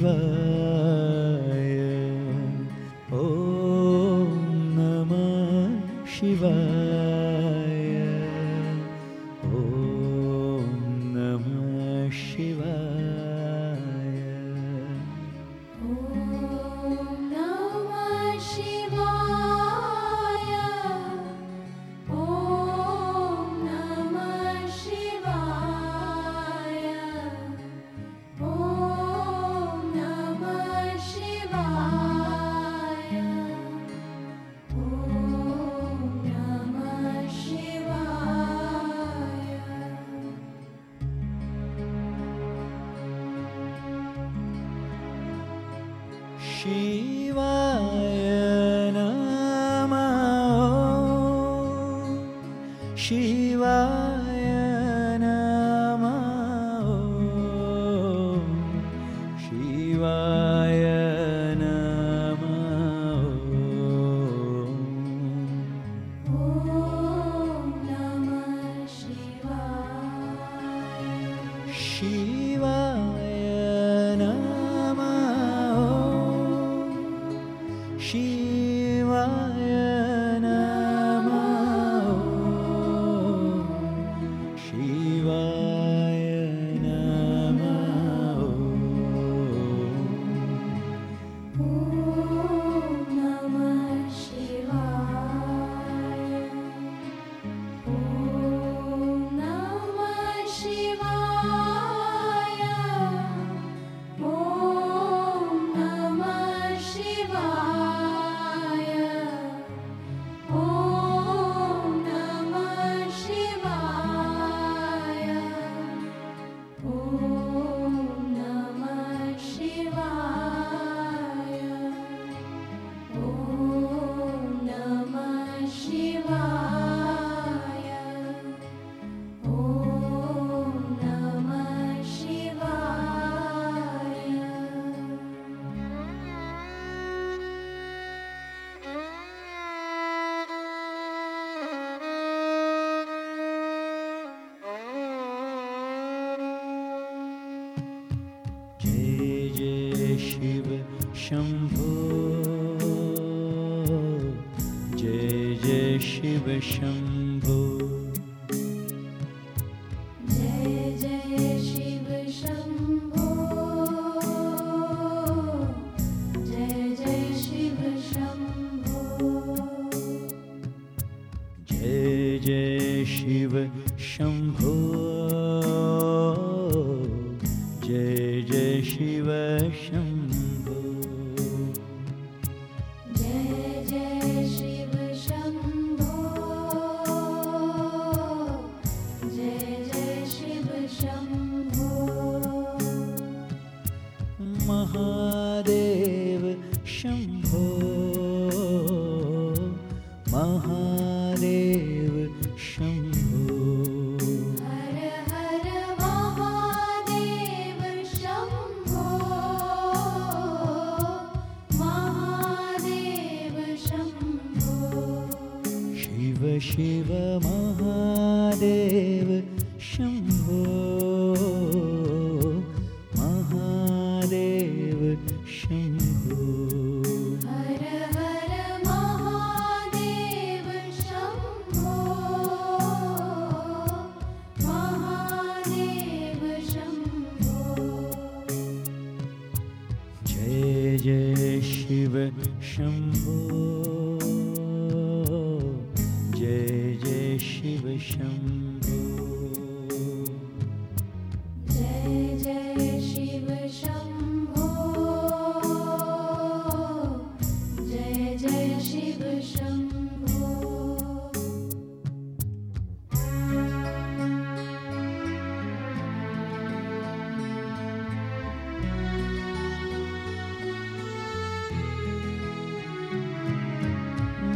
believer. शिवाय She शम्भो। जय जय शिव शम्भो। जय जय शिव शम्भो। जय जय शिव शम्भो। जय जय शिव शम्भो महादेव शम्भो। हर हर महादेव शम्भो। महादेव शम्भो। जय जय शिव शम्भो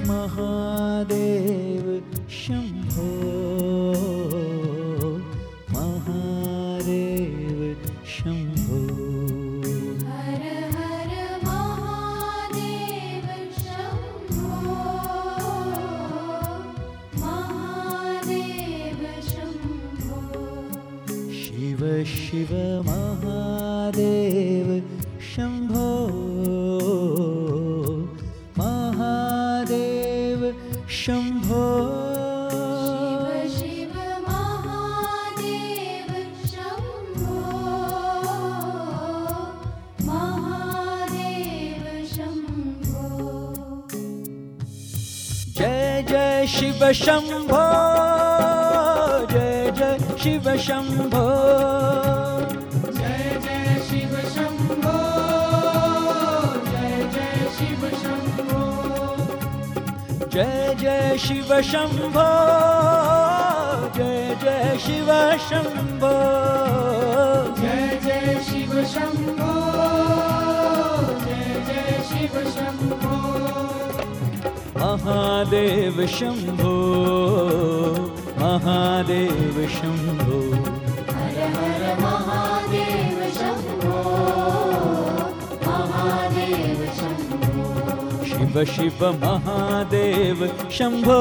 महादेव शम्भो महादेव शम्भो हर हर महादेव शम्भो महादेव शम्भो शिव शिव महादेव शम्भो शम्भो। शिव शिव महादेव शम्भो। महादेव शम्भो। जय जय शिव शम्भो जय जय शिव शम्भो जय जय शिव शम्भो जय जय शिव शम्भो जय जय शिव शम्भो महादेव शम्भो महादेव शम्भो हर हर महा शिव शिव महादेव शम्भो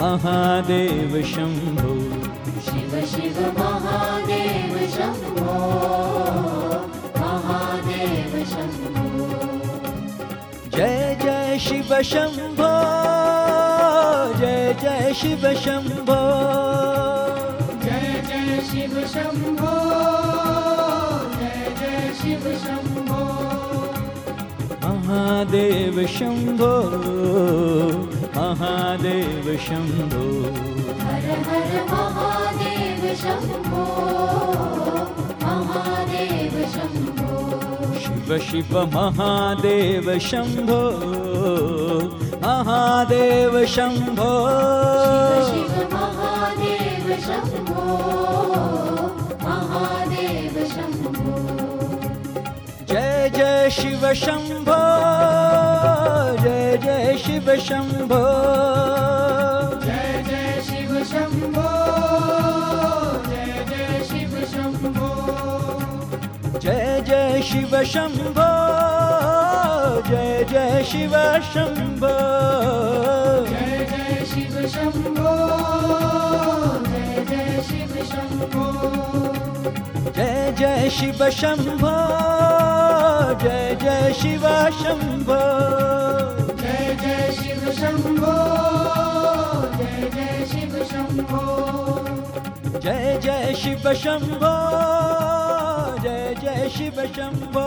महादेव शम्भो शिव शिव महादेव शम्भो महादेव शम्भो जय जय शिव शम्भो जय जय शिव शम्भो महादेव शम्भो महादेव शम्भो हर हर महादेव शम्भो महादेव शम्भो शिव शिव महादेव शम्भो महादेव शम्भो शिव महादेव शम्भो महादेव शम्भो जय जय शिव शम्भो शिव जय जय शिव शम्भो जय जय शिव शम्भो जय जय शिव शम्भो जय जय शिव शम्भो जय जय शिव शम्भो जय जय शिव शम्भो जय जय शिव शम्भो जय जय शिव शिव शम्भो। जय जय शिव शम्भो। जय जय शिव शम्भो। जय जय शिव शम्भो